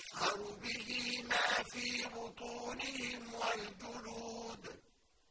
يُصْهَرُ بِهِ مَا فِي بُطُونِهِمْ وَالْجُلُودُ